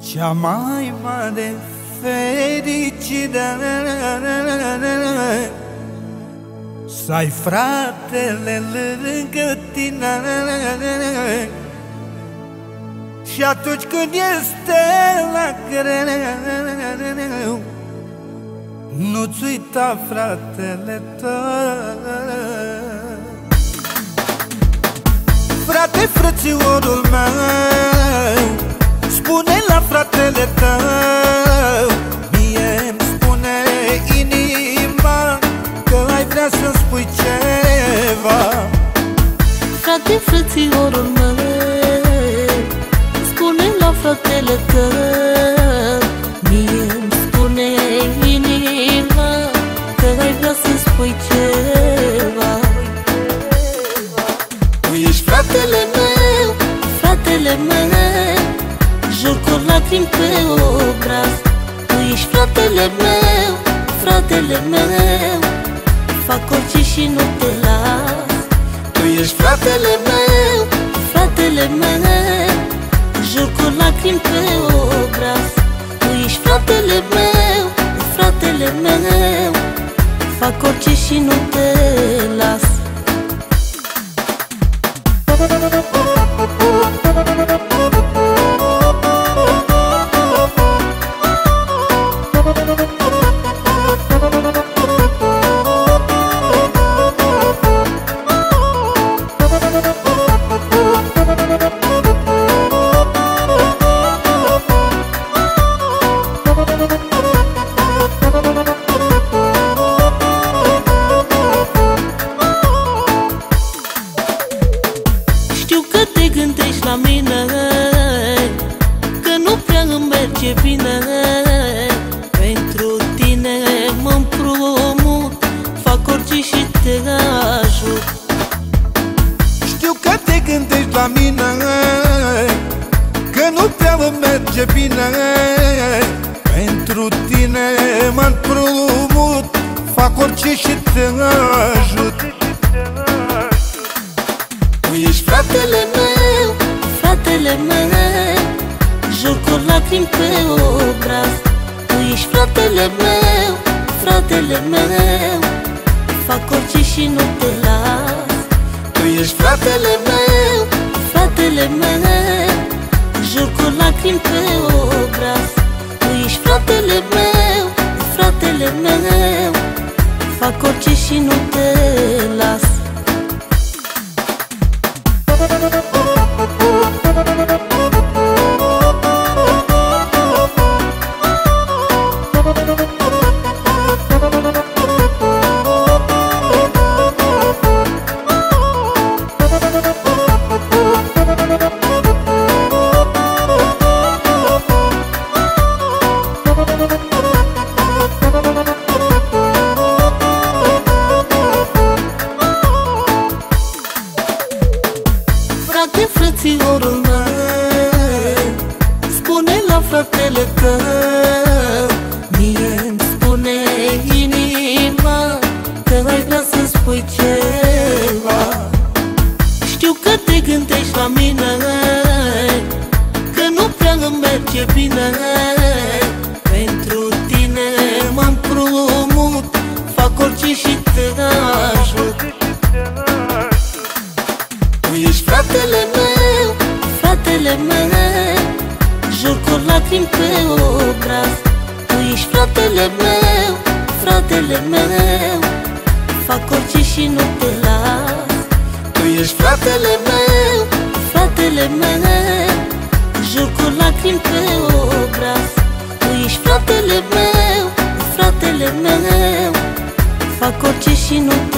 Cea mai mare fericire. Să ai fratele lângă tine. Și atunci când este la greu Nu-ți uita fratele tău. Frate, frățiorul meu spune la fratele tău. Mie îmi spune inima Că ai vrea să-mi spui ceva. Frate, frățiorul meu Spune la fratele tău cu lacrimi pe obraz. Tu ești fratele meu, fratele meu. Fac orice și nu te las. Tu ești fratele meu, fratele meu. Jur cu lacrimi pe obraz. Tu ești fratele meu, fratele meu. Fac orice și nu te las bine Pentru tine. Mă împrumut Fac orice și te ajut. Știu că te gândești la mine Că nu prea îmi merge bine. Pentru tine mă împrumut Fac orice și te ajut. Tu ești fratele meu fratele meu. Jur cu lacrimi pe obraz. Tu ești fratele meu, fratele meu. Fac orice și nu te las. Tu ești fratele meu, fratele meu. Jur cu lacrimi pe obraz. Tu ești fratele meu, fratele meu. Fac orice și nu te las. Frate, Spune la fratele tău Mie îmi spune inima Că ai vrea să spui ceva. Știu că te gândești la mine Că nu prea îmi merge bine. Pentru tine mă împrumut Fac orice și te ajut cu lacrimi pe obraz Tu ești fratele meu, fratele meu. Fac orice și nu te las. Tu ești fratele meu, fratele meu. Jur cu lacrimi pe obraz Tu ești fratele meu, fratele meu. Fac orice și nu te las